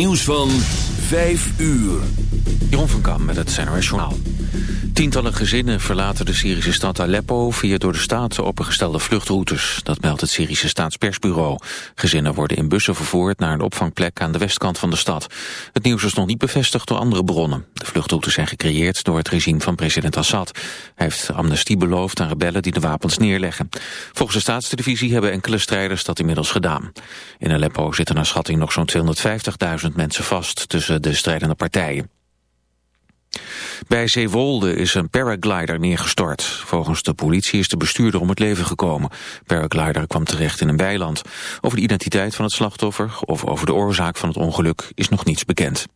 Nieuws van 5 uur. Jeroen van Kam met het NRS Journaal. Tientallen gezinnen verlaten de Syrische stad Aleppo... via door de staat opengestelde vluchtroutes. Dat meldt het Syrische staatspersbureau. Gezinnen worden in bussen vervoerd naar een opvangplek... aan de westkant van de stad. Het nieuws is nog niet bevestigd door andere bronnen. De vluchtroutes zijn gecreëerd door het regime van president Assad. Hij heeft amnestie beloofd aan rebellen die de wapens neerleggen. Volgens de staatstelevisie hebben enkele strijders dat inmiddels gedaan. In Aleppo zitten naar schatting nog zo'n 250.000 mensen vast... tussen de strijdende partijen. Bij Zeewolde is een paraglider neergestort. Volgens de politie is de bestuurder om het leven gekomen. Paraglider kwam terecht in een weiland. Over de identiteit van het slachtoffer of over de oorzaak van het ongeluk is nog niets bekend.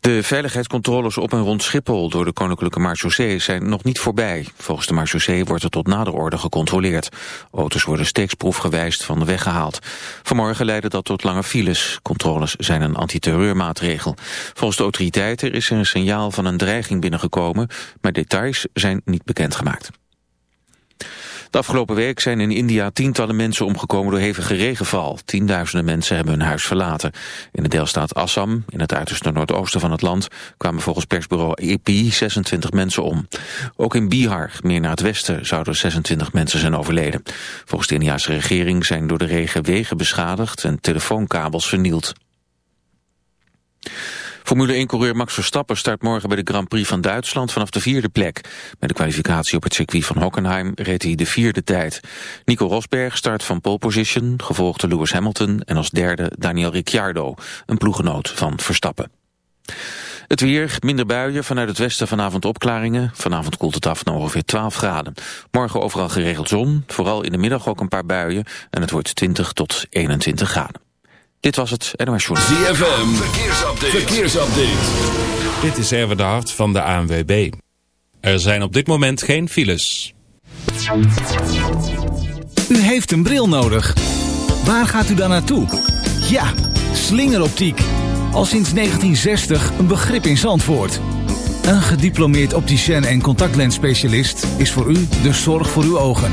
De veiligheidscontroles op en rond Schiphol door de Koninklijke Marechaussee zijn nog niet voorbij. Volgens de Marechaussee wordt er tot nader orde gecontroleerd. Auto's worden steeds proefgewijs van de weg gehaald. Vanmorgen leidde dat tot lange files. Controles zijn een antiterreurmaatregel. Volgens de autoriteiten is er een signaal van een dreiging binnengekomen, maar details zijn niet bekendgemaakt. De afgelopen week zijn in India tientallen mensen omgekomen door hevige regenval. Tienduizenden mensen hebben hun huis verlaten. In de deelstaat Assam, in het uiterste noordoosten van het land, kwamen volgens persbureau AP 26 mensen om. Ook in Bihar, meer naar het westen, zouden 26 mensen zijn overleden. Volgens de Indiase regering zijn door de regen wegen beschadigd en telefoonkabels vernield. Formule 1-coureur Max Verstappen start morgen bij de Grand Prix van Duitsland vanaf de vierde plek. Bij de kwalificatie op het circuit van Hockenheim reed hij de vierde tijd. Nico Rosberg start van pole position, gevolgd door Lewis Hamilton en als derde Daniel Ricciardo, een ploegenoot van Verstappen. Het weer, minder buien, vanuit het westen vanavond opklaringen. Vanavond koelt het af naar ongeveer 12 graden. Morgen overal geregeld zon, vooral in de middag ook een paar buien. En het wordt 20 tot 21 graden. Dit was het NOS Journal. ZFM, verkeersupdate. verkeersupdate. Dit is Erwin de Hart van de ANWB. Er zijn op dit moment geen files. U heeft een bril nodig. Waar gaat u dan naartoe? Ja, slingeroptiek. Al sinds 1960 een begrip in Zandvoort. Een gediplomeerd opticien en contactlensspecialist is voor u de zorg voor uw ogen.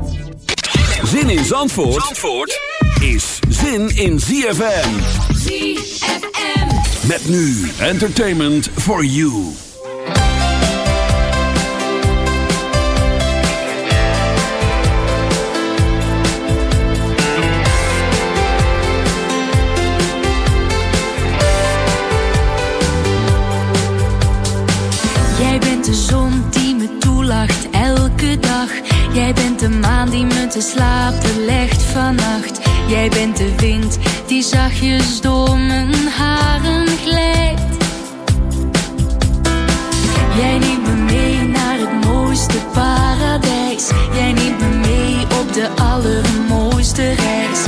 Zin in Zandvoort, Zandvoort is zin in ZFM. ZFM. Met nu entertainment for you. Jij bent de zon Jij bent de maan die me te slapen legt vannacht. Jij bent de wind die zachtjes door mijn haren glijdt. Jij neemt me mee naar het mooiste paradijs. Jij neemt me mee op de allermooiste reis.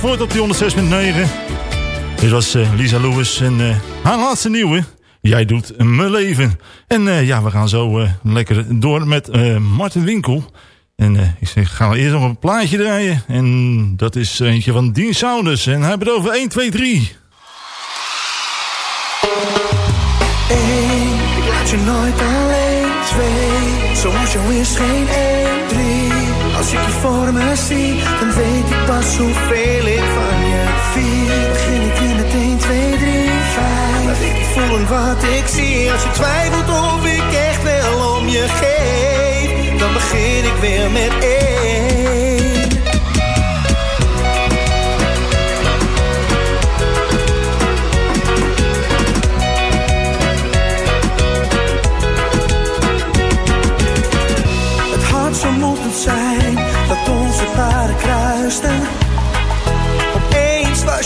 Zandvoort op die 106.9. Dit was eh, Lisa Lewis en eh, haar laatste nieuwe. Jij doet me leven. En eh, ja, we gaan zo lekker door met Martin Winkel. En ik zeg, gaan we eerst nog een plaatje draaien. En dat is eentje van Dean Saunders. En hij heeft het over 1, 2, 3. Eén, ik laat je nooit alleen. Twee, zoals jou is geen. Als ik je voor me zie, dan weet ik pas hoeveel ik van je vind. Begin ik in het 1, 2, 3, 5. Laat ik je voelen wat ik zie. Als je twijfelt of ik echt wel om je geef, dan begin ik weer met 1.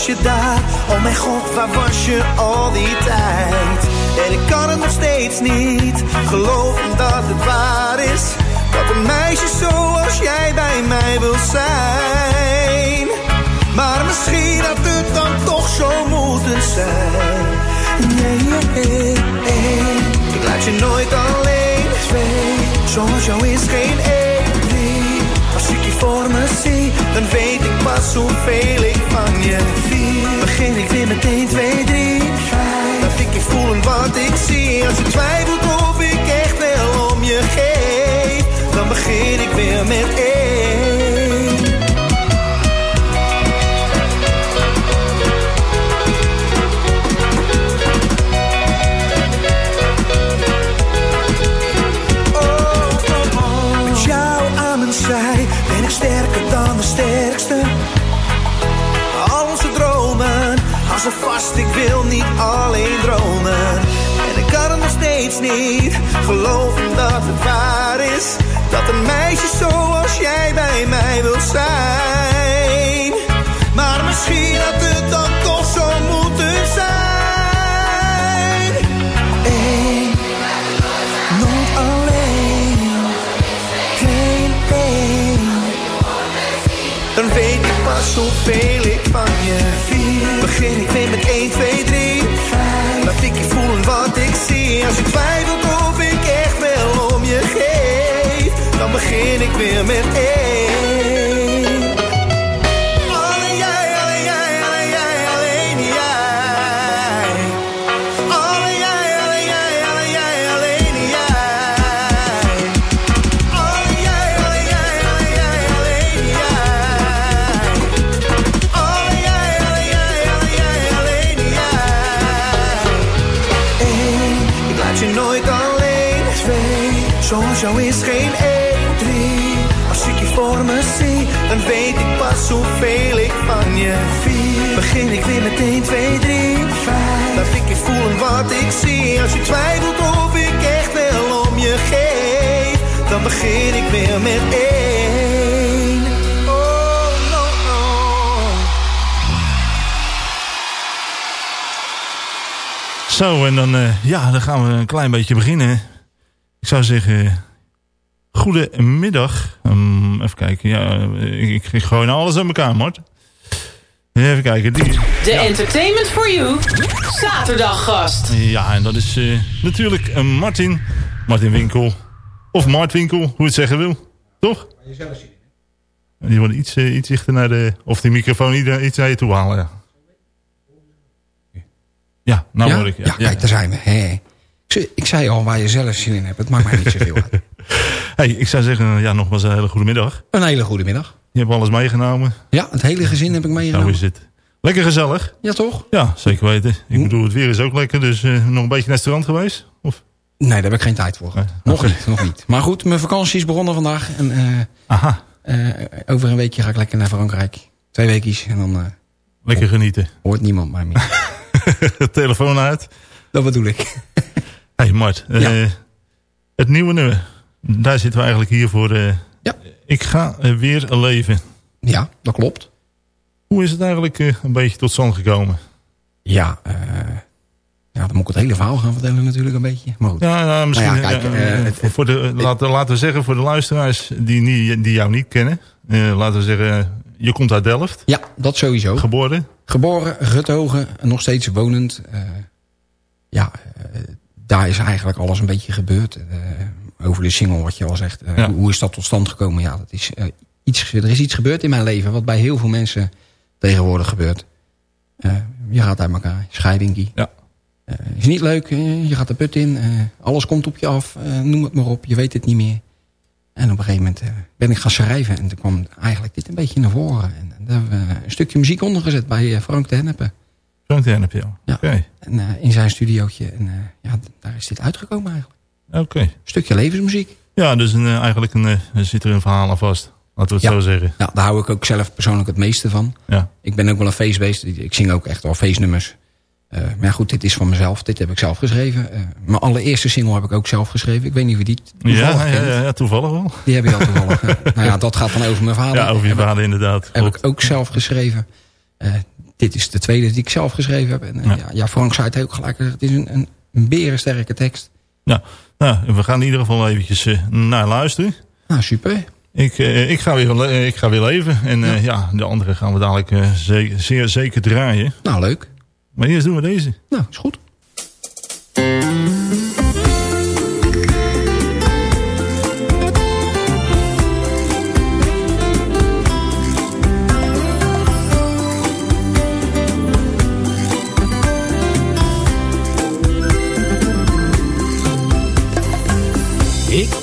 Was je oh mijn god, waar was je al die tijd? En ik kan het nog steeds niet geloven dat het waar is. Dat een meisje zoals jij bij mij wil zijn. Maar misschien had het dan toch zo moeten zijn. Nee, nee, nee. Ik laat je nooit alleen. Twee, zoals jou is geen één. Zie, dan weet ik pas hoeveel ik van je vier. Begin ik weer met 1, 2, 3, 5. Laat ik je voelen wat ik zie. Als je twijfelt of ik echt wel om je geef, dan begin ik weer met één. Ze vast, ik wil niet alleen dromen. En ik kan het nog steeds niet geloven dat het waar is. Dat een meisje zoals jij bij mij wil zijn. Ik weer met 1. Weet ik pas hoeveel ik van je vier. Begin ik weer met 1, 2, 3, 5. Laat ik je voelen wat ik zie. Als je twijfelt of ik echt wel om je geef, dan begin ik weer met 1. Oh, no, no. Zo, en dan, eh, ja, dan gaan we een klein beetje beginnen. Ik zou zeggen, goedemiddag. Even kijken, ja, ik, ik, ik gooi nou alles aan elkaar, Mart. Even kijken. Die, De Entertainment for You, zaterdaggast. ja, en dat is eh, natuurlijk eh, Martin. Martin Winkel. Of Mart Winkel, hoe je het zeggen wil. Toch? Die wordt iets, eh, iets dichter naar de... Of die microfoon iets, iets naar je toe halen, ja. Ja, nou ja? hoor ik. Ja, kijk, daar zijn we. Hè. Ik, zei- al waar je zelf zin in hebt. Het maakt mij niet zoveel uit. Hey, ik zou zeggen, ja, nogmaals een hele goede middag. Een hele goede middag. Je hebt alles meegenomen. Ja, het hele gezin heb ik meegenomen. is het. Lekker gezellig. Ja, toch? Ja, zeker weten. Ik bedoel, het weer is ook lekker, dus eh, nog een beetje naar het strand geweest? Of? Nee, daar heb ik geen tijd voor. gehad. Nog niet, nog niet. Maar goed, mijn vakantie is begonnen vandaag. En eh, Aha, eh, over een weekje ga ik lekker naar Frankrijk. Twee weekjes en dan lekker genieten. hoort niemand mij meer. Telefoon uit. Dat bedoel ik. Hey Mart, eh, het nieuwe nummer. Daar zitten we eigenlijk hier voor. eh, Ja. Ik ga eh, weer leven. Ja, dat klopt. Hoe is het eigenlijk een beetje tot stand gekomen? Ja, ja, dan moet ik het hele verhaal gaan vertellen natuurlijk een beetje. Maar goed. Ja, nou, misschien Nou ja, kijk, voor- de, laten, laten we zeggen voor de luisteraars die, niet, die jou niet kennen. laten we zeggen, je komt uit Delft, Ja, dat sowieso. geboren. Geboren, getogen, nog steeds wonend. ja, daar is eigenlijk alles een beetje gebeurd. Eh, over de single, wat je al zegt. Eh, Ja. hoe, is dat tot stand gekomen? Ja, dat is, eh, iets, er is iets gebeurd in mijn leven... wat bij heel veel mensen tegenwoordig gebeurt. Je gaat uit elkaar, scheidingie. Ja. Is niet leuk, je gaat de put in. alles komt op je af, noem het maar op. Je weet het niet meer. En op een gegeven moment ben ik gaan schrijven. En toen kwam eigenlijk dit een beetje naar voren. En, daar hebben we een stukje muziek ondergezet bij Frank de Hennepen. Frank ja. Ja. En, eh, in zijn studiootje. En eh, ja, daar is dit uitgekomen eigenlijk. oké. Stukje levensmuziek. Ja, dus een, eh, eigenlijk een, zit er een verhaal aan vast. Laten we het Ja. zo zeggen. Nou, daar hou ik ook zelf persoonlijk het meeste van. Ja. Ik ben ook wel een feestbeest. Ik ik zing ook echt wel feestnummers. Eh, maar ja, goed, dit is van mezelf. Dit heb ik zelf geschreven. Mijn allereerste single heb ik ook zelf geschreven. Ik weet niet of je die toevallig Ja, ja, ja, ja, toevallig wel. Die heb je al toevallig. Ja. nou ja, dat gaat dan over mijn vader. Ja, over je ik- vader inderdaad. Heb ik ook zelf geschreven. Dit is de tweede die ik zelf geschreven heb. En, eh, Ja. ja. Ja, Frank zei het ook gelijk. Het is een, een, een berensterke tekst. Nou, we gaan in ieder geval eventjes eh, naar luisteren. Nou, super. Ik, eh, ik, ga weer, eh, ik ga weer leven. En eh, ja. de andere gaan we dadelijk ze- zeer zeker draaien. Nou, leuk. Maar eerst doen we deze. Nou, is goed.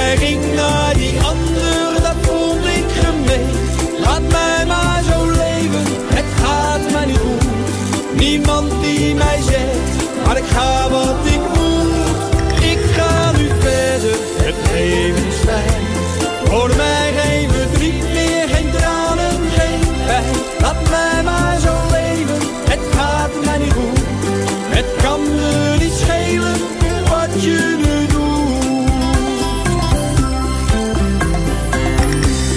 Jij ging naar die andere, dat vond ik gemeen. Laat mij maar zo leven, het gaat mij niet goed. Niemand die mij zegt, maar ik ga wat ik moet. Ik ga nu verder, het leven is.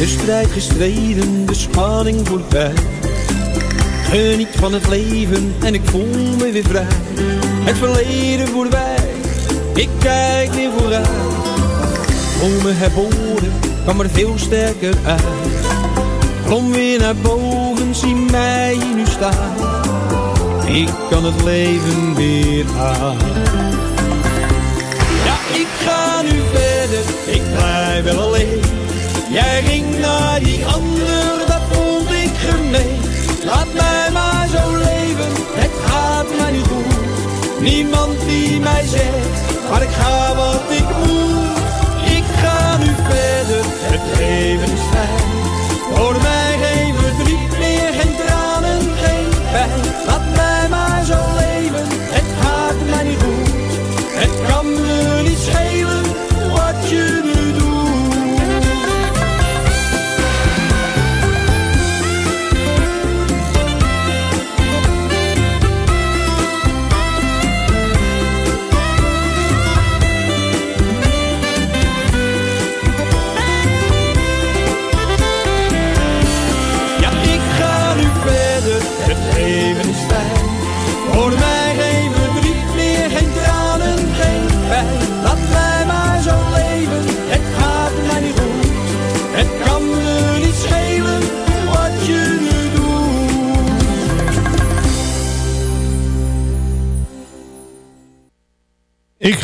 De strijd gestreden, de spanning voorbij. Geniet van het leven en ik voel me weer vrij. Het verleden voorbij, ik kijk weer vooruit. Om me herboren kwam er veel sterker uit. Kom weer naar boven, zie mij nu staan. Ik kan het leven weer aan. Ja, ik ga nu verder, ik blijf wel Jij ging naar die ander, dat vond ik gemeen. Laat mij maar zo leven, het gaat mij niet goed. Niemand die mij zegt, maar ik ga wat ik moet. Ik ga nu verder, het leven is fijn. Voor mij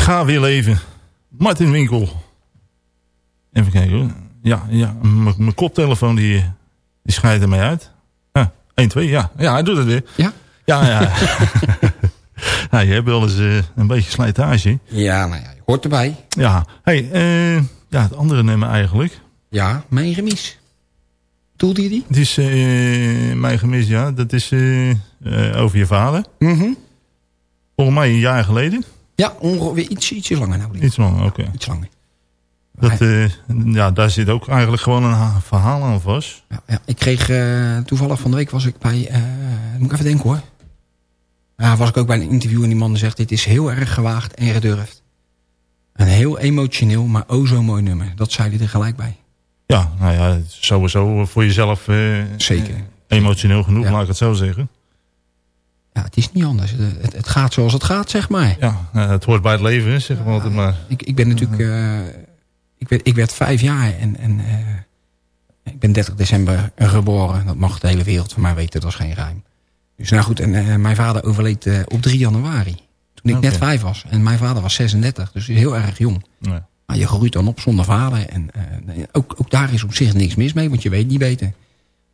ga weer leven. Martin Winkel. Even kijken hoor. Ja, ja mijn koptelefoon die, die scheidt ermee uit. Ah, 1, 2, ja. Ja, hij doet het weer. Ja? Ja, ja. ja je hebt wel eens eh, een beetje slijtage. Ja, nou ja, je hoort erbij. Ja. Hey, eh, ja, het andere nummer eigenlijk. Ja, mijn gemis. Doelde je die? Het is eh, mijn gemis, ja. Dat is over je vader. Mhm. Volgens mij een jaar geleden. Ja, ongeveer iets, ietsje langer nou. Iets langer, oké. Iets langer. Dat, eh, ja, daar zit ook eigenlijk gewoon een ha- verhaal aan vast. Ja, ja, ik kreeg eh, toevallig van de week was ik bij, eh, moet ik even denken hoor. Ja, was ik ook bij een interview en die man zegt dit is heel erg gewaagd en gedurfd. Een heel emotioneel, maar o zo mooi nummer. Dat zei hij er gelijk bij. Ja, nou ja, sowieso voor jezelf eh, Zeker. emotioneel genoeg, Ja. laat ik het zo zeggen. Ja, het is niet anders. Het, het, gaat zoals het gaat, zeg maar. Ja, eh, het hoort bij het leven, we altijd maar. Ik, ik ben natuurlijk... eh, ik, werd, ik werd vijf jaar en, en eh, ik ben 30 december geboren. Dat mag de hele wereld van mij weten, dat is geen ruim. Dus nou goed, en mijn vader overleed op 3 januari. Toen ik net vijf was. En mijn vader was 36, dus heel erg jong. Ja. Maar je groeit dan op zonder vader. En ook, ook daar is op zich niks mis mee, want je weet niet beter.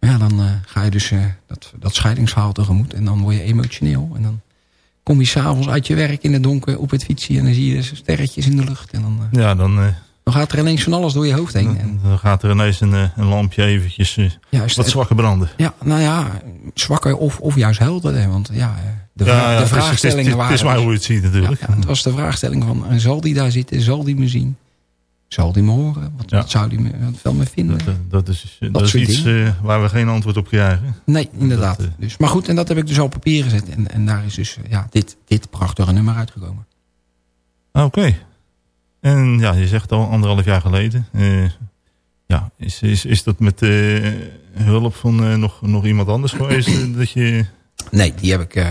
Ja, dan eh, ga je dus eh, dat, dat scheidingsverhaal tegemoet. En dan word je emotioneel. En dan kom je s'avonds uit je werk in het donker op het fietsje. En dan zie je sterretjes in de lucht. En dan, eh, Ja, dan, dan gaat er ineens van alles door je hoofd heen. En, dan gaat er ineens een, een lampje eventjes Juist, wat zwakker branden. ja, nou ja, zwakker of, of juist helderder. Want ja, de, vra- Ja, ja, de het is- vraagstellingen het is- waren... Het is maar hoe je het ziet natuurlijk. Ja, het was de vraagstelling van, zal die daar zitten? Zal die me zien? Zal die me horen? Wat, Ja. wat zou die me wat wel me vinden? Dat, dat is, dat is iets eh, waar we geen antwoord op krijgen. Nee, inderdaad. Dat, eh, dus, maar goed, en dat heb ik dus al op papier gezet. En, en daar is dus eh, ja, dit, dit prachtige nummer uitgekomen. Ah, Oké. En ja, je zegt al anderhalf jaar geleden. ja, is, is, is dat met hulp van nog, nog iemand anders geweest? dat je Nee, die heb ik...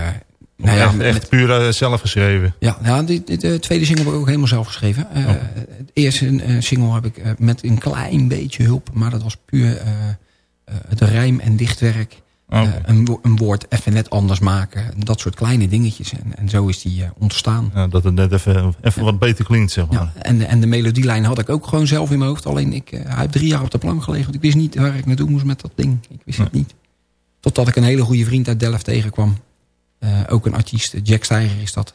nou ja, echt, met- puur eh, zelf geschreven? Ja, die, die- de tweede single heb ik ook helemaal zelf geschreven. Eh, Oh. Het eerste eh, single heb ik met een klein beetje hulp. Maar dat was puur het rijm en dichtwerk. Eh, een, wo- een woord even net anders maken. Dat soort kleine dingetjes. En, en zo is die ontstaan. Ja, dat het net even, even wat beter klinkt, zeg maar. Ja, en, de- en de melodielijn had ik ook gewoon zelf in mijn hoofd. Alleen ik, hij heeft drie jaar op de plank gelegen. Want ik wist niet waar ik naartoe moest met dat ding. Ik wist het niet. Totdat ik een hele goede vriend uit Delft tegenkwam. Eh, ook een artiest, Jack Steiger is dat.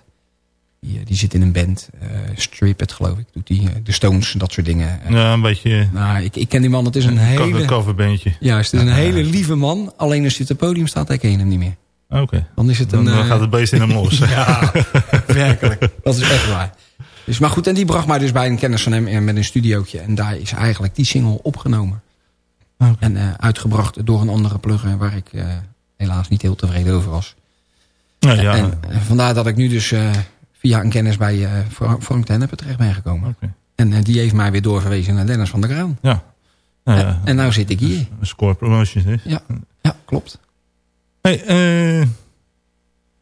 Die, eh, die zit in een band. eh Strip It geloof ik. Doet die, de Stones, dat soort dingen. Ja, een beetje nou, ik, ik ken die man. Het is een een hele... coverbandje. Juist, het is een hele lieve man. Alleen als je op het podium staat, herken je hem niet meer. Oké. Dan is het Dan, een... dan gaat het beest in hem los. ja, werkelijk. Dat is echt waar. Dus, maar goed, en die bracht mij dus bij een kennis van hem met een studiootje. En daar is eigenlijk die single opgenomen. En uitgebracht door een andere plugger waar ik helaas niet heel tevreden over was. Nou ja, En eh, vandaar dat ik nu dus eh, via een kennis bij eh, Fra- Frank de Hennepe terecht ben gekomen. En eh, die heeft mij weer doorverwezen naar Dennis van der Graan. Ja. Nou ja, En, en nou zit ik hier. Een score promotion is. Ja, ja klopt. Hey, eh,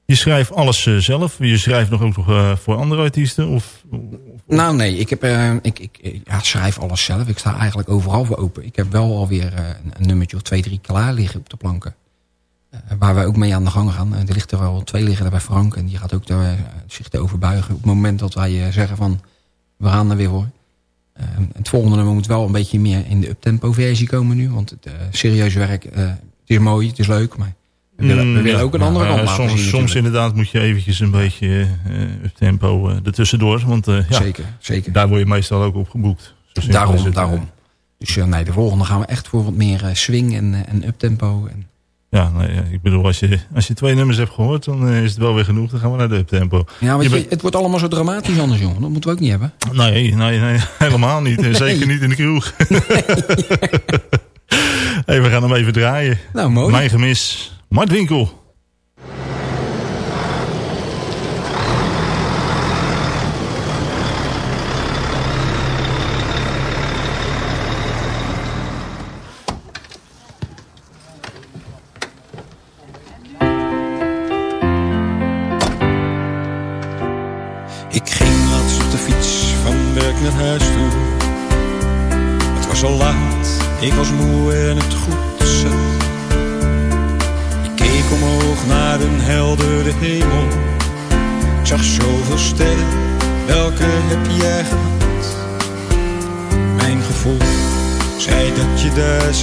je schrijft alles eh, zelf. Je schrijft nog ook nog eh, voor andere artiesten? Of, of- Nou nee, ik, heb, eh, ik, ik eh, ja, schrijf alles zelf. Ik sta eigenlijk overal voor open. Ik heb wel alweer eh, een, een nummertje of twee, drie klaar liggen op de planken. Eh, waar wij ook mee aan de gang gaan. Eh, er ligt er wel twee liggen er bij Frank. En die gaat ook daar, eh, zich erover buigen. Op het moment dat wij zeggen van, we gaan er weer voor. Eh, het volgende nummer moet wel een beetje meer in de uptempo versie komen nu. Want het eh, serieus werk, het is mooi, het is leuk. Maar We willen, we Mm, willen ook een andere kant laten soms, zien soms inderdaad moet je eventjes een beetje up tempo eh ertussendoor. Want ja, Zeker, zeker. daar word je meestal ook op geboekt. Daarom, daarom. Dus nee, de volgende gaan we echt voor wat meer swing en, en uptempo. En, Ja, nee, ja, ik bedoel, als je, als je twee nummers hebt gehoord, dan eh, is het wel weer genoeg. Dan gaan we naar de uptempo. ja, weet Je je, bent- het wordt allemaal zo dramatisch anders, jongen. Dat moeten we ook niet hebben. Nee, nee, nee, helemaal niet. En Zeker Nee. niet in de kroeg. hey, we gaan hem even draaien. Nou, mooi. Mijn gemis, Mart Winkel.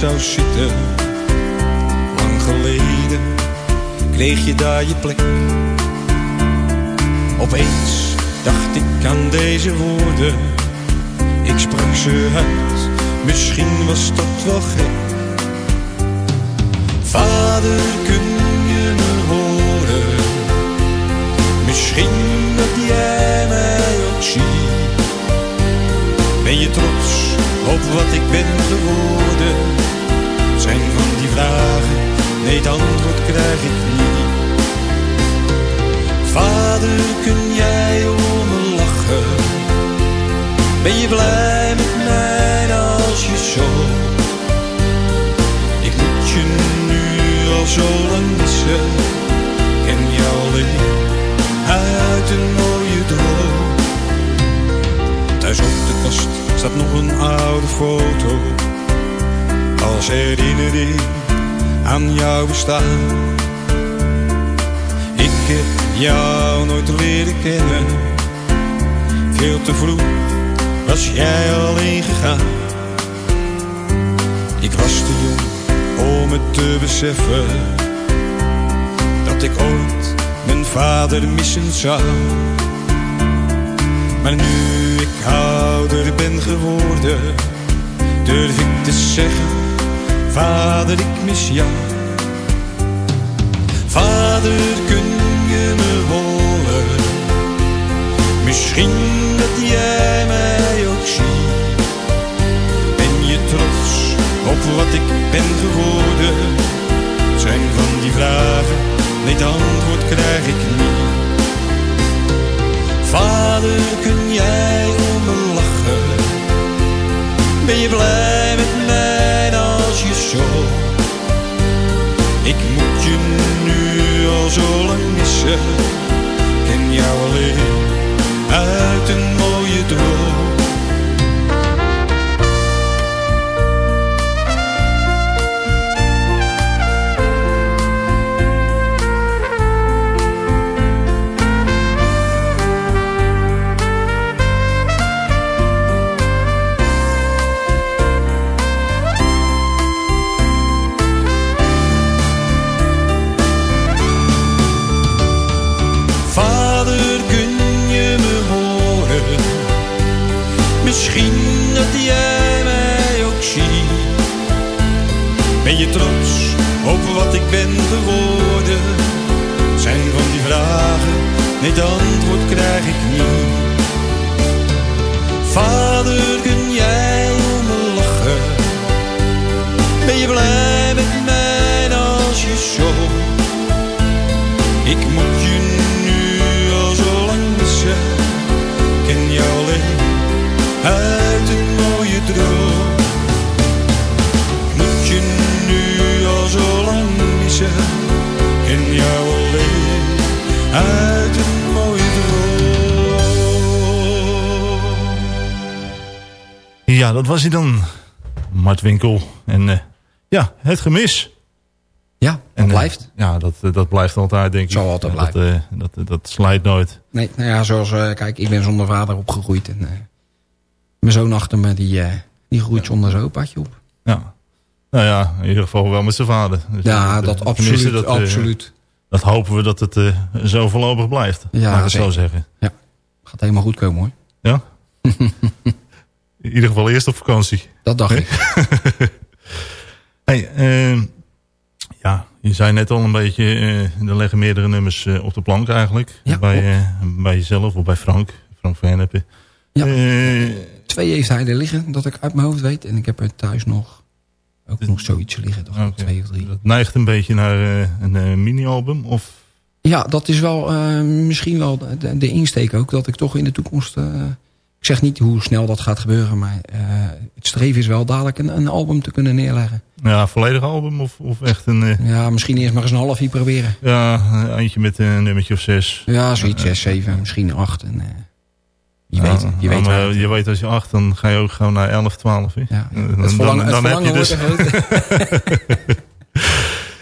Zou zitten. Lang geleden kreeg je daar je plek. Opeens dacht ik aan deze woorden. Ik sprak ze uit, misschien was dat wel gek. Vader, kun je me horen? Misschien dat jij mij ook ziet. Ben je trots op wat ik ben geworden? Zijn van die vragen, nee het antwoord krijg ik niet. Vader, kun jij om me lachen? Ben je blij met mij Ik heb jou nooit leren kennen. Veel te vroeg was jij alleen gegaan. Ik was te jong om het te beseffen. Dat ik ooit mijn vader missen zou. Maar nu ik ouder ben geworden, durf ik te zeggen: Vader, ik mis jou. Misschien dat jij mij ook ziet. Ben je trots op wat ik ben geworden? Zijn van die vragen, nee, antwoord krijg ik niet. Vader, kun jij om me lachen? Ben je blij met mij als je zo? Ik moet je nu al zo lang missen. Ken jou alleen uit een mooie droom. Wat ik ben geworden? Zijn van die vragen, nee, antwoord krijg ik niet. Vader, kun jij om me lachen? Ben je blij Ja, dat was hij dan. Mart Winkel. En eh, ja, het gemis. Ja, dat En, eh, blijft. ja, dat, eh, dat blijft altijd, denk ik. Zal altijd Ja, Dat, dat, dat slijt nooit. Nee, nou ja, zoals, kijk, ik ben zonder vader opgegroeid. En mijn zoon achter me, die, die groeit zonder zijn opaatje op. Ja. Nou ja, in ieder geval wel met zijn vader. Dus Ja, dat absoluut, dat, absoluut. Dat hopen we dat het zo voorlopig blijft. Ja, Laat ik het zo zeggen. Ja, gaat helemaal goed komen hoor. Ja? in ieder geval eerst op vakantie. Dat dacht ik. hey, ehm, ja, je zei net al een beetje, eh, er liggen meerdere nummers eh, op de plank eigenlijk. Ja, bij, eh, bij jezelf of bij Frank. Frank van Hennepen. Ja. Twee heeft hij er liggen, dat ik uit mijn hoofd weet. En ik heb er thuis nog ook nog zoiets liggen. Oké. Twee of drie. Dat neigt een beetje naar een mini-album? Of Ja, dat is wel misschien wel de, de insteek ook. Dat ik toch in de toekomst... ik zeg niet hoe snel dat gaat gebeuren. Maar eh, het streven is wel dadelijk een, een album te kunnen neerleggen. ja, een volledig album? Of, of echt een... eh, Ja, misschien eerst maar eens een halfje proberen. ja, eentje met een nummertje of zes. Ja, zoiets. zes, zeven, misschien acht. En, eh, je Ja, weet, je weet maar waar je weet als je acht, dan ga je ook gewoon naar 11, 12. Hè? Ja, het verlangen, het heb je dus-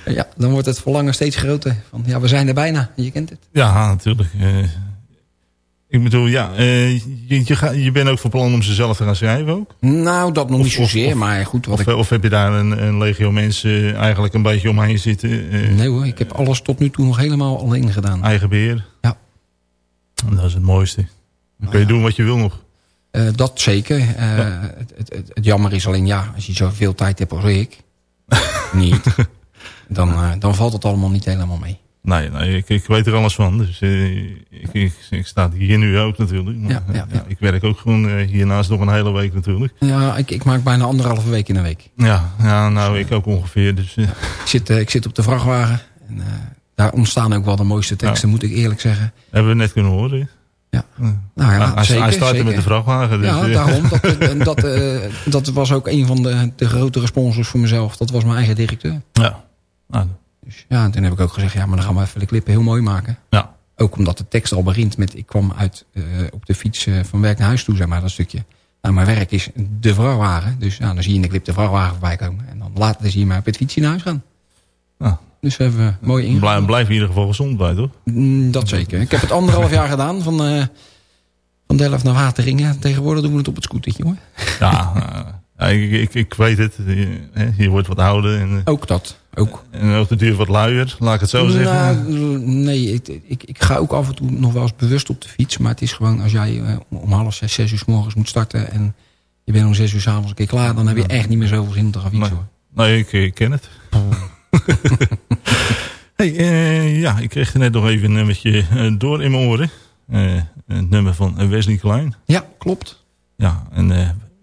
ja, dan wordt het verlangen steeds groter. Van, ja, we zijn er bijna. Je kent het. Ja, natuurlijk. Ik bedoel, ja, eh, je, je, ga- je bent ook van plan om ze zelf te gaan schrijven ook? Nou, dat nog Of- niet zozeer. of- maar goed, wat Of, ik... of heb je daar een, een legio mensen eigenlijk een beetje omheen zitten? eh, Nee hoor, ik heb alles tot nu toe nog helemaal alleen gedaan. Eigen beheer? Ja. En dat is het mooiste. Dan Nou kun je doen wat je wil nog. Eh, dat zeker. Het, het, het, het jammer is alleen, ja, als je zoveel tijd hebt als ik, niet, dan, dan valt het allemaal niet helemaal mee. Nee, nee ik, ik weet er alles van. Dus eh, ik, ik, ik sta hier nu ook natuurlijk. Maar, Ja, ja, eh, ik werk ook gewoon eh, hiernaast nog een hele week natuurlijk. Ja, ik, ik maak bijna anderhalve week in een week. Ja, ja nou ik ook ongeveer. Dus, Ik zit, ik zit op de vrachtwagen. En, daar ontstaan ook wel de mooiste teksten, moet ik eerlijk zeggen. hebben we net kunnen horen. Ja. Nou ja, hij, zeker, hij startte zeker. met de vrachtwagen. Dus, ja, daarom. Dat, dat, dat was ook een van de, de grotere sponsors voor mezelf. Dat was mijn eigen directeur. Ja. Nou, Dus ja, en toen heb ik ook gezegd, ja, maar dan gaan we even de clippen heel mooi maken. Ja. Ook omdat de tekst al begint met, ik kwam uit eh, op de fiets eh, van werk naar huis toe, zeg maar, dat stukje. Nou, mijn werk is de vrachtwagen. Dus ja, dan zie je in de clip de vrachtwagen voorbij komen. En dan later zie je mij op het fietsje naar huis gaan. Ja. Dus we hebben we mooi blijf, ingevuld. blijf in ieder geval gezond bij, toch? Mm, Dat zeker. Ik heb het anderhalf jaar gedaan van, eh, van Delft naar Wateringen. Tegenwoordig doen we het op het scootertje hoor. Ja, ik, ik, ik weet het. Je, hè, je wordt wat ouder. En, Ook dat. Ook. en ook de duur wat luier, laat ik het zo zeggen. Nou, nee, ik, ik, ik ga ook af en toe nog wel eens bewust op de fiets. Maar het is gewoon als jij eh, om, half zes, zes uur s morgens moet starten... en je bent om zes uur s'avonds een keer klaar... dan heb je echt niet meer zoveel zin om te gaan fietsen. hoor. Nee, ik, ik ken het. hey, eh, ja, ik kreeg er net nog even een nummertje eh, door in mijn oren. Een nummer van Wesley Klein. Ja, klopt. Ja, en,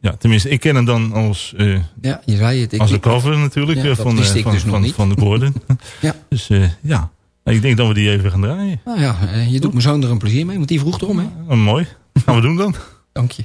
ja, tenminste, ik ken hem dan als, eh, Ja, je zei het. Ik, als een cover natuurlijk Ja, eh, dat van, eh, ik van, dus van, van de Gordon. Ja. Dus eh, ja, Nou, ik denk dat we die even gaan draaien. Nou ja, eh, je doet mijn zoon er een plezier mee, want die vroeg erom, hè? Oh, mooi. Gaan we doen dan? Dank je.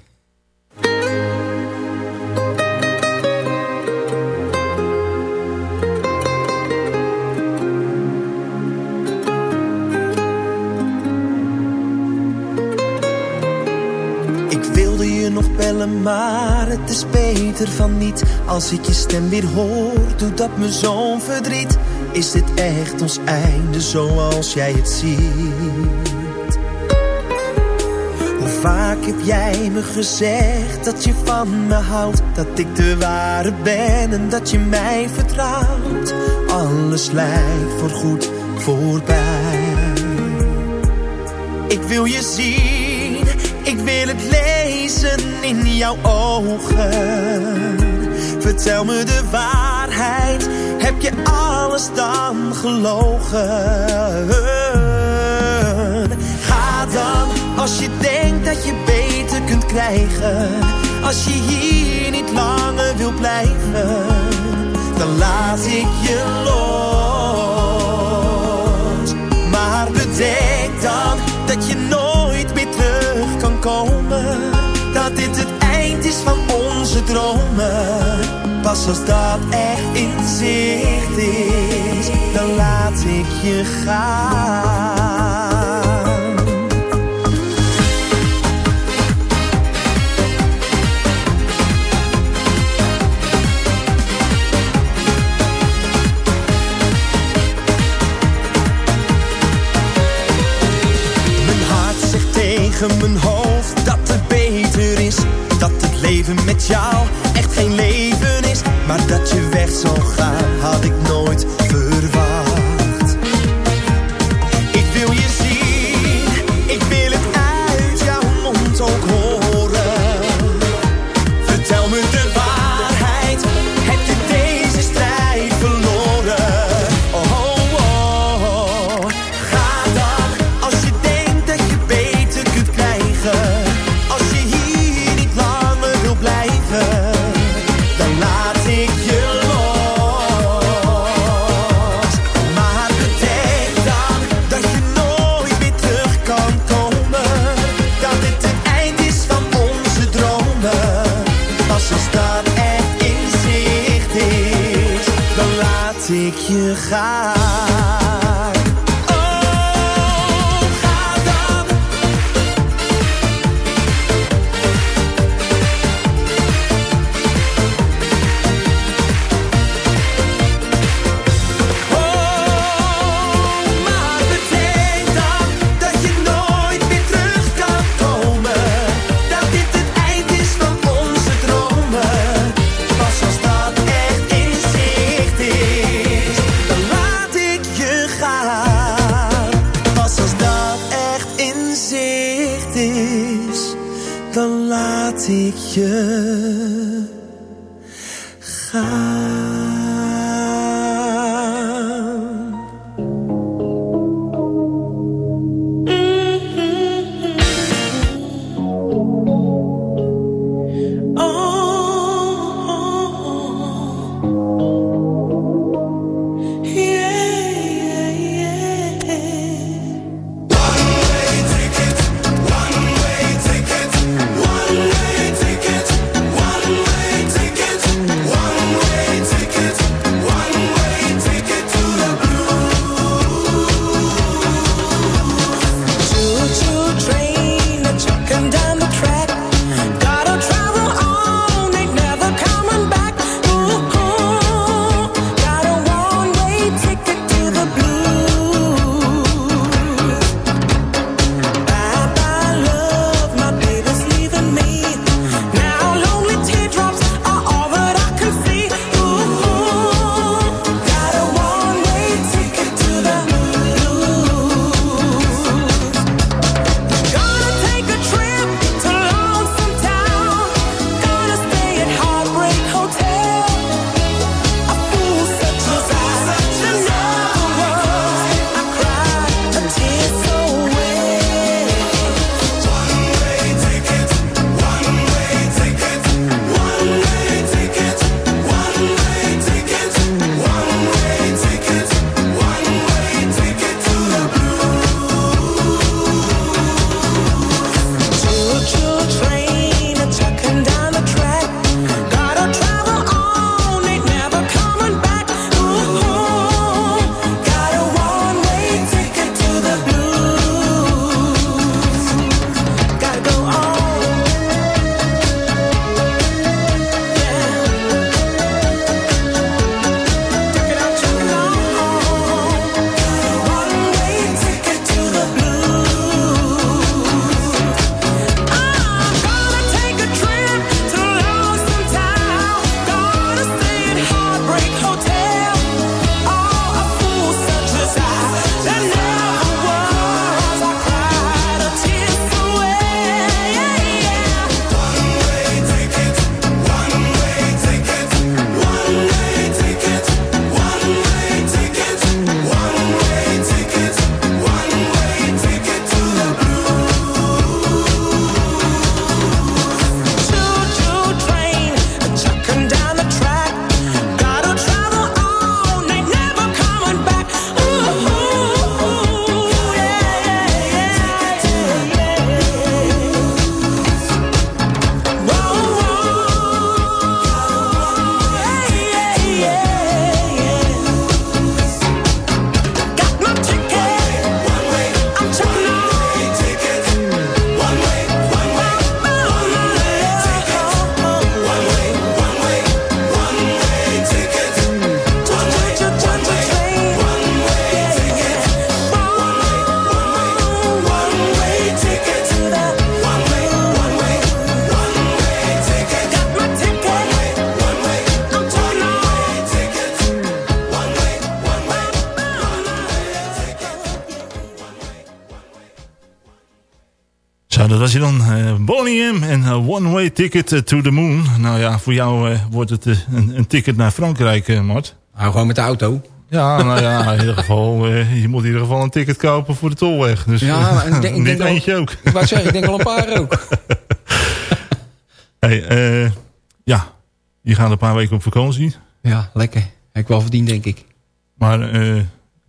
Je nog bellen, maar het is beter van niet. Als ik je stem weer hoor, doet dat me zo'n verdriet. Is dit echt ons einde zoals jij het ziet? Hoe vaak heb jij me gezegd dat je van me houdt? Dat ik de ware ben en dat je mij vertrouwt. Alles lijkt voorgoed voorbij. Ik wil je zien, ik wil het lezen in jouw ogen. Vertel me de waarheid, heb je alles dan gelogen? Ga dan, als je denkt dat je beter kunt krijgen. Als je hier niet langer wil blijven, dan laat ik je los. Maar bedenk dan dat je nooit komen. Dat dit het eind is van onze dromen. Pas als dat echt in zicht is, dan laat ik je gaan. jou. Echt geen leven is, maar dat je weg zou gaan, had ik nooit je gaat. ik je ga. Is. Maar was hij dan. Uh, Bonnie M en uh, One Way Ticket to the Moon. Nou ja, voor jou uh, wordt het een, een, ticket naar Frankrijk, Mart. Nou, gewoon met de auto. Ja, nou ja, in ieder geval, je moet in ieder geval een ticket kopen voor de tolweg. Dus ja, ik denk, ik denk eentje al, ook. Ik wou zeggen, ik denk wel een paar ook. hey, ja, je gaat een paar weken op vakantie. Ja, lekker. Heb ik wel verdiend, denk ik. Maar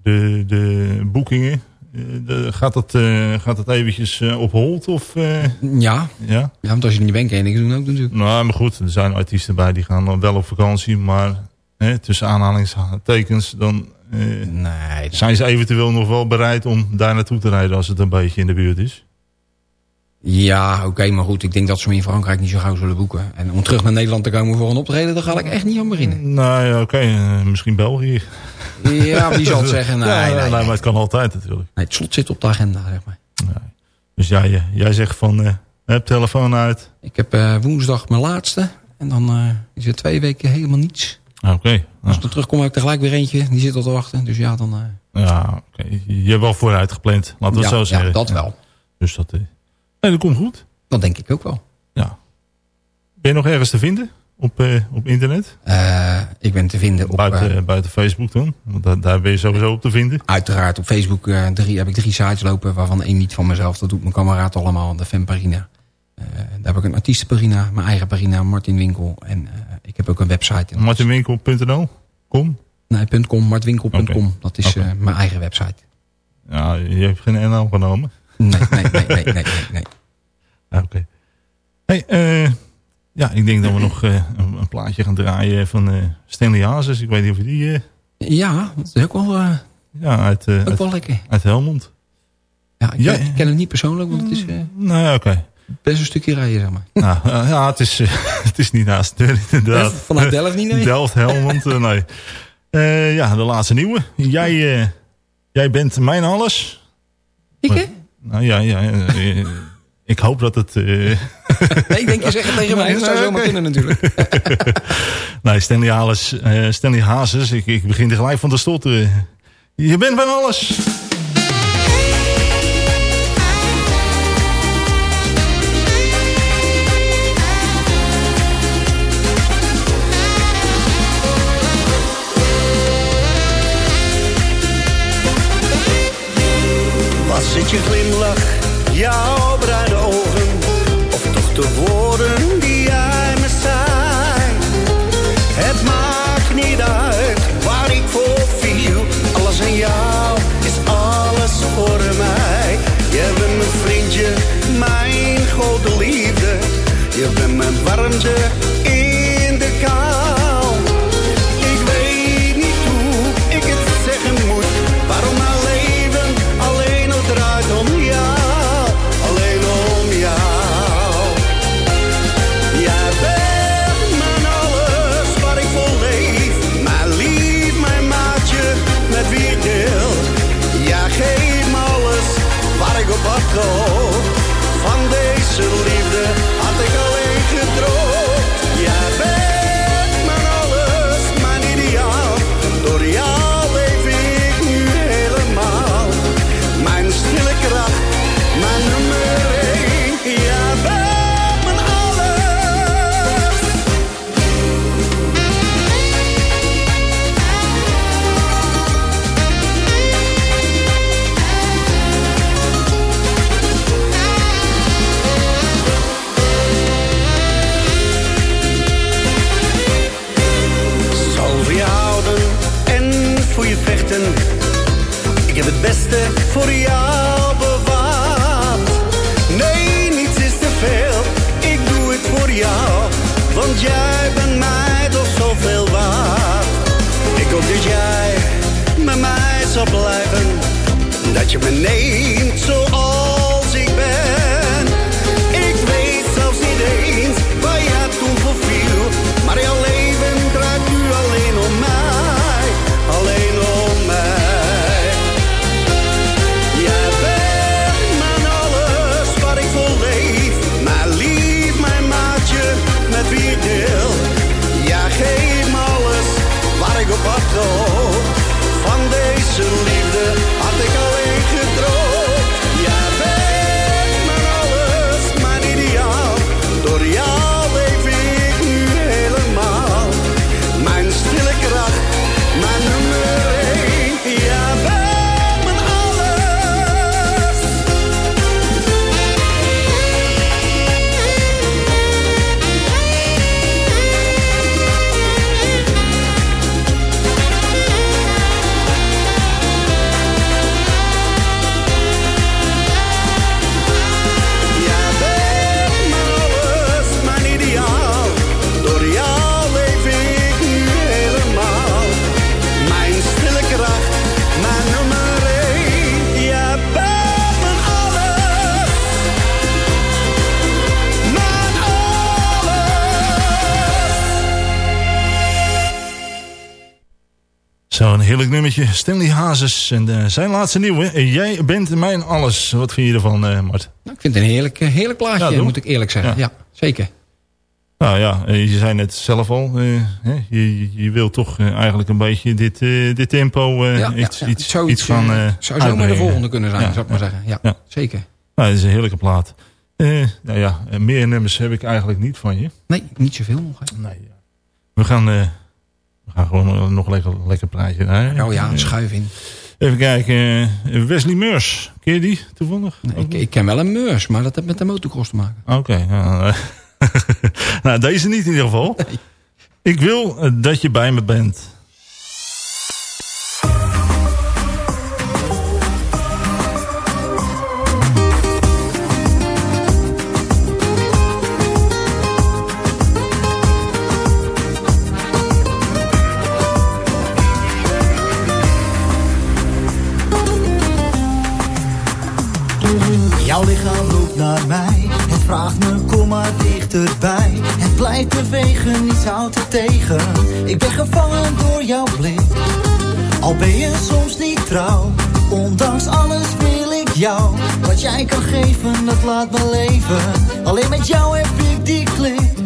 de, de boekingen, uh, gaat, dat, uh, gaat dat eventjes uh, op hold? Of, ja. ja. Ja, want als je niet bent, kan je niks doen ook natuurlijk. Nou, maar goed, er zijn artiesten bij die gaan wel op vakantie. Maar hè, tussen aanhalingstekens, dan nee, zijn ze eventueel nog wel bereid om daar naartoe te rijden als het een beetje in de buurt is. Ja, oké, maar goed. Ik denk dat ze me in Frankrijk niet zo gauw zullen boeken. En om terug naar Nederland te komen voor een optreden, daar ga ik echt niet aan beginnen. Nou ja, oké. misschien België. Ja, wie zal het zeggen? Nee, ja, nee, nee, nee, maar het kan altijd natuurlijk. Nee, het slot zit op de agenda, zeg maar. Nee. Dus jij, jij zegt van, uh, heb telefoon uit. Ik heb uh, woensdag mijn laatste. En dan uh, is er twee weken helemaal niets. Oké. Okay. Als ik dan terugkom, heb ik er gelijk weer eentje. Die zit al te wachten. Dus ja, dan... Ja, oké. Je hebt wel vooruit gepland. Laten we ja, het zo zeggen. Ja, dat wel. Dus dat... Nee, dat komt goed. Dat denk ik ook wel. Ja. Ben je nog ergens te vinden op, uh, op internet? Uh, ik ben te vinden op... Buiten, uh, buiten Facebook dan? Want daar, daar, ben je sowieso op te vinden. Uiteraard. Op Facebook drie, heb ik drie sites lopen. Waarvan één niet van mezelf. Dat doet mijn kameraad allemaal. De fanpagina. daar heb ik een artiestenpagina. Mijn eigen pagina. Martin Winkel. En ik heb ook een website. Martinwinkel.nl? Kom? Nee, .com. Martwinkel.com. Okay. Dat is okay. mijn eigen website. Ja, je hebt geen NL genomen? Nee, nee, nee, nee, nee. nee. Oké. Okay. Hey, uh, ja, ik denk dat we nog uh, een, een, plaatje gaan draaien van uh, Stanley Hazes. Ik weet niet of je die... Ja, dat is ook wel, ja, uit, ook uit, wel lekker. Uit Helmond. Ja, ik, ja, ken, ik ken hem niet persoonlijk, want het is nou ja, oké. best een stukje rijden, zeg maar. Nou, ja, het is, het is niet naast de inderdaad. Vanuit Delft niet, nee? Delft, Helmond, nee. ja, de laatste nieuwe. Jij, jij bent mijn alles. Ik, hè? Nou ja, ja. Ik hoop dat het... Uh... nee, ik denk je zegt het tegen mij. Dat zou zomaar kunnen natuurlijk. nee, Stanley, uh, Stanley Hazes. Ik, ik begin er gelijk van te stotteren. Je bent van alles. Mijn Zo'n heerlijk nummertje. Stanley Hazes en uh, zijn laatste nieuwe. Jij bent mijn alles. Wat vind je ervan, uh, Mart? Nou, ik vind het een heerlijk, heerlijk plaatje, ja, moet ik eerlijk zeggen. Ja, ja zeker. Nou ja, je zei net zelf al. Uh, je, je wil toch eigenlijk een beetje dit, dit tempo ja, iets, iets, zou iets uh, Zou zomaar de volgende kunnen zijn, zou ik maar zeggen. Ja, zeker. Nou, het is een heerlijke plaat. nou ja, meer nummers heb ik eigenlijk niet van je. Nee, niet zoveel nog. Hè? Nee. We gaan... Gewoon nog lekker, lekker praatje. Hè? Oh ja, schuif in. Even kijken. Wesley Meurs. Ken je die toevallig? Nee, ik, ik, ken wel een Meurs, maar dat heeft met de motocross te maken. Oké. Okay, nou, deze niet in ieder geval. Ik wil dat je bij me bent. Dichterbij. Het blijft bewegen, niets houdt er tegen. Ik ben gevangen door jouw blik. Al ben je soms niet trouw. Ondanks alles wil ik jou. Wat jij kan geven, dat laat me leven. Alleen met jou heb ik die klik.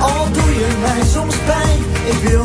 Al doe je mij soms pijn, ik wil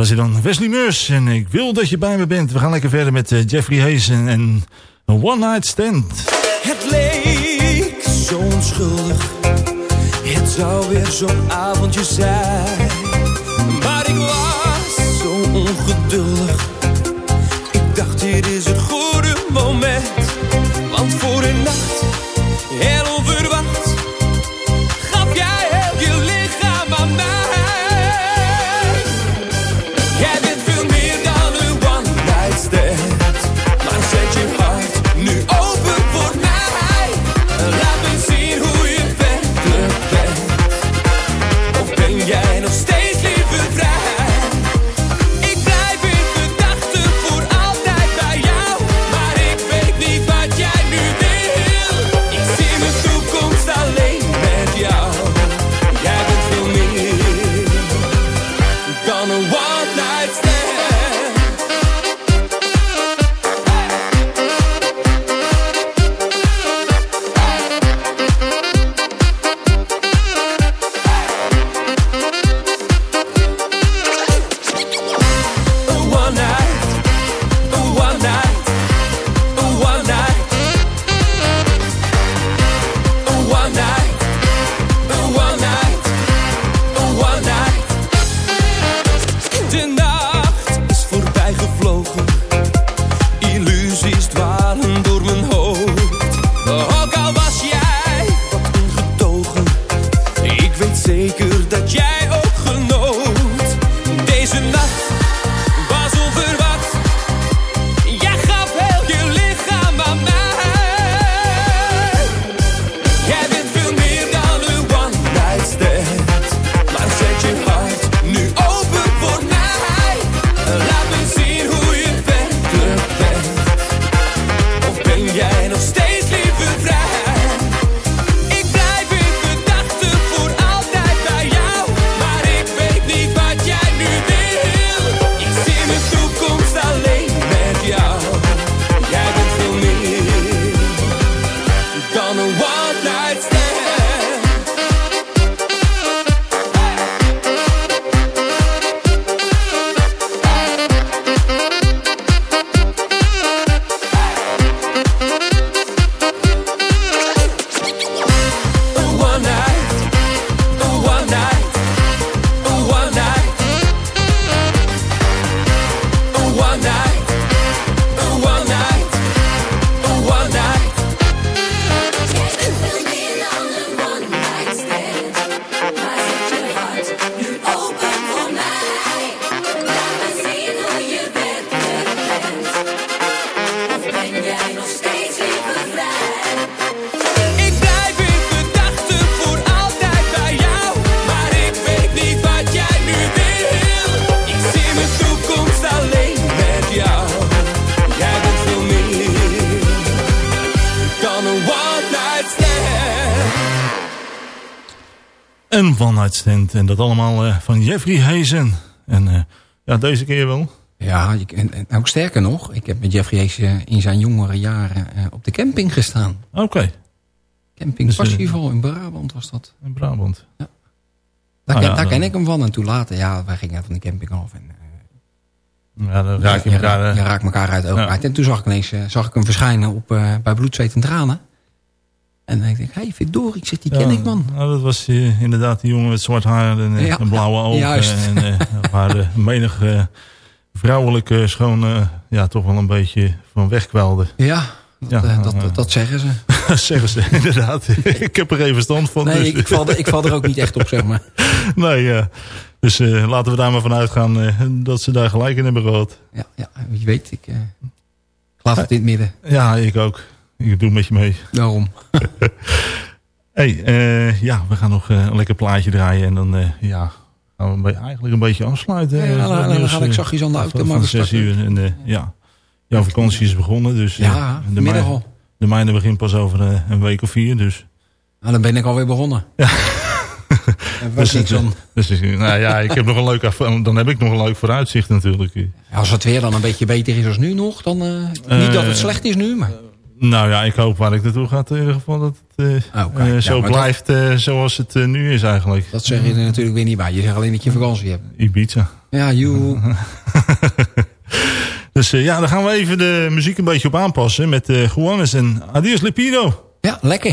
was hij dan Wesley Meurs. En ik wil dat je bij me bent. We gaan lekker verder met uh, Jeffrey Hayes en, en One Night Stand. Het leek zo onschuldig. Het zou weer zo'n avondje zijn. Maar ik was zo ongeduldig. Dit is het goede Een one-night stand. En dat allemaal eh, van Jeffrey Hazen. En eh, ja, deze keer wel. Ja, en, en ook sterker nog. Ik heb met Jeffrey Hazen in zijn jongere jaren eh, op de camping gestaan. Oké. Camping Dus, in Brabant was dat. In Brabant. Ja. Daar, Ah, ken, ja, daar dan- ken ik hem van. En toen later, ja, wij gingen van de camping af. En, Ja, dan raak je elkaar... je raakt elkaar uit ogen Ja. En toen zag ik ineens zag ik hem verschijnen op, bij Bloed, Zweet en Tranen. En dan denk ik, hé, hey, Verdorie, ik zeg, die ken Ja, ik man. Nou, dat was eh, inderdaad die jongen met zwart haar en, eh, Ja, en blauwe ogen. juist. En uh, waar de menig vrouwelijke schoon ja, toch wel een beetje van wegkwelde. Ja, dat, Ja, eh, dat, dat, dat zeggen ze. zeggen ze inderdaad. ik heb er even verstand van. Nee, dus- ik, val, er- ik val er ook niet echt op, zeg maar. nee, ja. Dus laten we daar maar van uitgaan dat ze daar gelijk in hebben gehad. Ja, ja wie weet, ik, ik laat het in het midden. Ja, ik ook. Ik doe met je mee. Daarom. hey, eh, ja, we gaan nog eh, een lekker plaatje draaien. En dan eh, ja, gaan we een eigenlijk een beetje afsluiten. Ja, Eh, dan- ga ik zachtjes aan de auto maar zes uur. En, ja, jouw vakantie is begonnen. Dus, Ja, de middag al. De mijne begint pas over een week of vier. Dus, Nou, dan ben ik alweer begonnen. Er was dus, niks dus ik- nou ja, ik heb nog een leuk, dan heb ik nog een leuk vooruitzicht natuurlijk. Ja, Als het weer dan een beetje beter is als nu nog, dan... niet dat het slecht is nu, maar... Nou ja, ik hoop waar ik naartoe ga in ieder geval dat het eh, Oh, kijk. eh, zo Ja, blijft eh, zoals het nu is eigenlijk. Dat zeg je er natuurlijk weer niet bij. Je zegt alleen dat je vakantie hebt. Ibiza. Ja, joe. Dus ja, daar gaan we even de muziek een beetje op aanpassen met Juanes en Adios Lipido. Ja, lekker.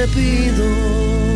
le pido.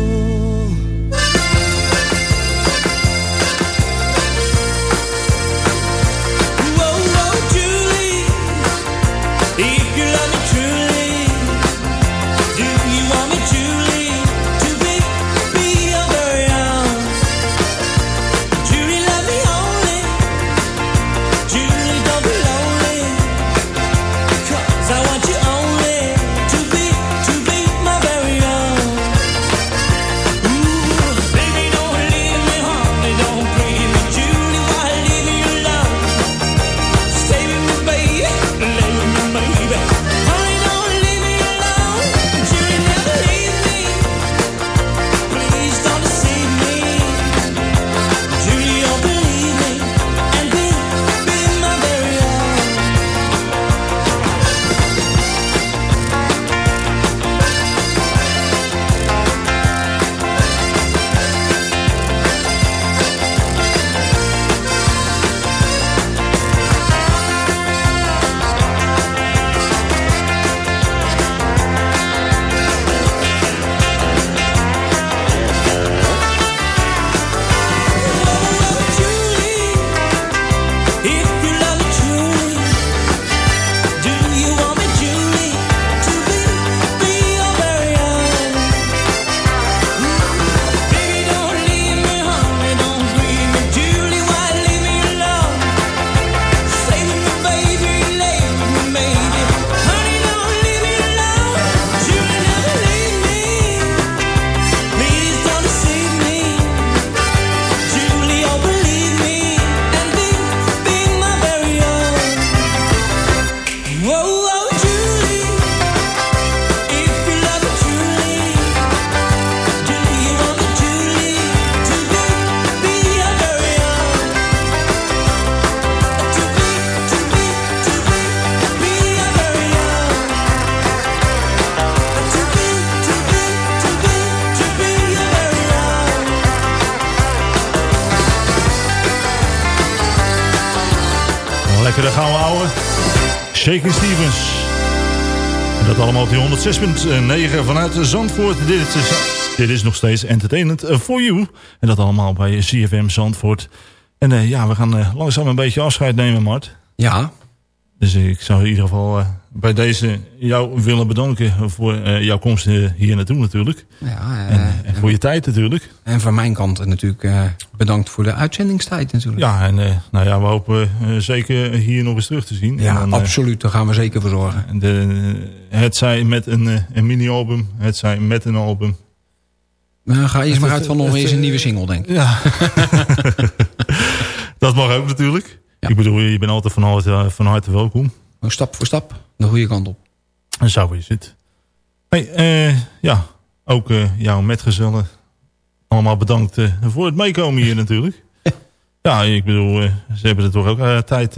Lekkere gouden ouwe. Shaking Stevens. En dat allemaal op die 106.9 vanuit Zandvoort. Dit is, dit is nog steeds entertainment for you. En dat allemaal bij CFM Zandvoort. En uh, ja, we gaan uh, langzaam een beetje afscheid nemen, Mart. Ja. Dus ik zou in ieder geval bij deze jou willen bedanken voor jouw komst hier naartoe natuurlijk. Ja, en, en, voor je tijd natuurlijk. En van mijn kant natuurlijk bedankt voor de uitzendingstijd natuurlijk. Ja, en nou ja, we hopen zeker hier nog eens terug te zien. Ja, dan, absoluut. Daar gaan we zeker voor zorgen. De, het zij met een, een mini-album, het zij met een album. Nou, ga eens maar uit van nog eens een nieuwe single, denk ik. Ja. dat mag ook natuurlijk. Ja. Ik bedoel, je bent altijd van harte, van harte welkom. Maar stap voor stap de goede kant op. En zo is het. Hey, uh, ja, ook uh, jouw metgezellen. Allemaal bedankt uh, voor het meekomen hier natuurlijk. Ja, ik bedoel, ze hebben er toch ook tijd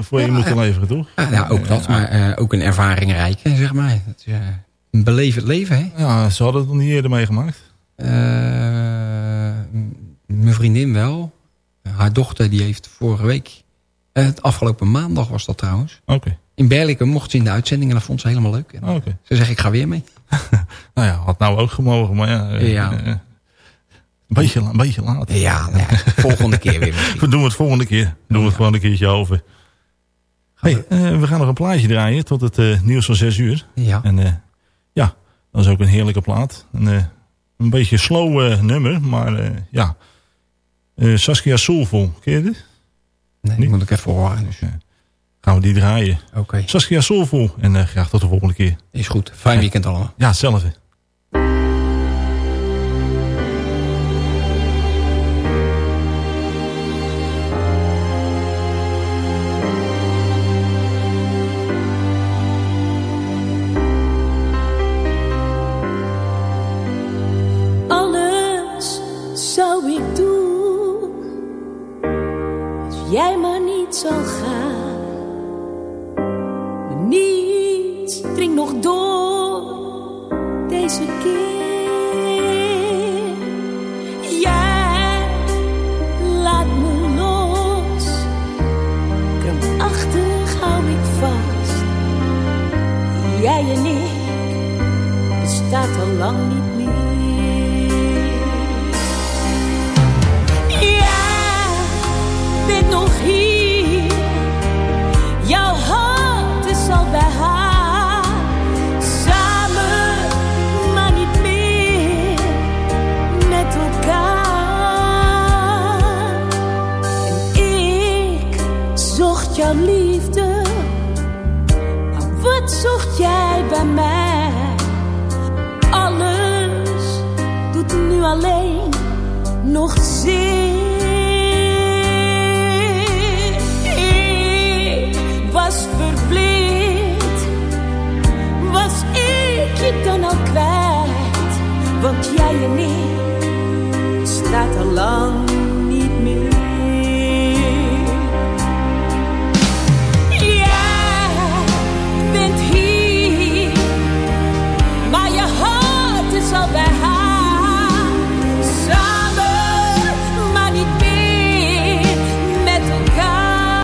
voor ja, je moeten leveren, toch? Ja, nou, ook dat, maar ook een ervaringrijk, zeg maar. Het, een belevend leven, hè? Ja, ze hadden het nog niet eerder meegemaakt. mijn vriendin wel. Haar dochter die heeft vorige week... Het afgelopen maandag was dat trouwens. Oké. In Berlijke mocht ze in de uitzending en dat vond ze helemaal leuk. En okay. Ze zegt, ik ga weer mee. nou ja, had nou ook gemogen, maar ja... ja. Uh, een, beetje, een beetje later. Ja, nou ja volgende keer weer misschien. We doen het volgende keer. Doen we het gewoon een keertje over. Hey, uh, we gaan nog een plaatje draaien tot het uh, nieuws van 6 uur. Ja. En ja, dat is ook een heerlijke plaat. Een, een beetje slow nummer, maar ja... Saskia Soulful, ken je dit? Nee, die moet ik even horen. Dus. Gaan we die draaien. Oké. Okay. Saskia Soulful. En uh, graag tot de volgende keer. Is goed. Fijn weekend allemaal. Ja, hetzelfde.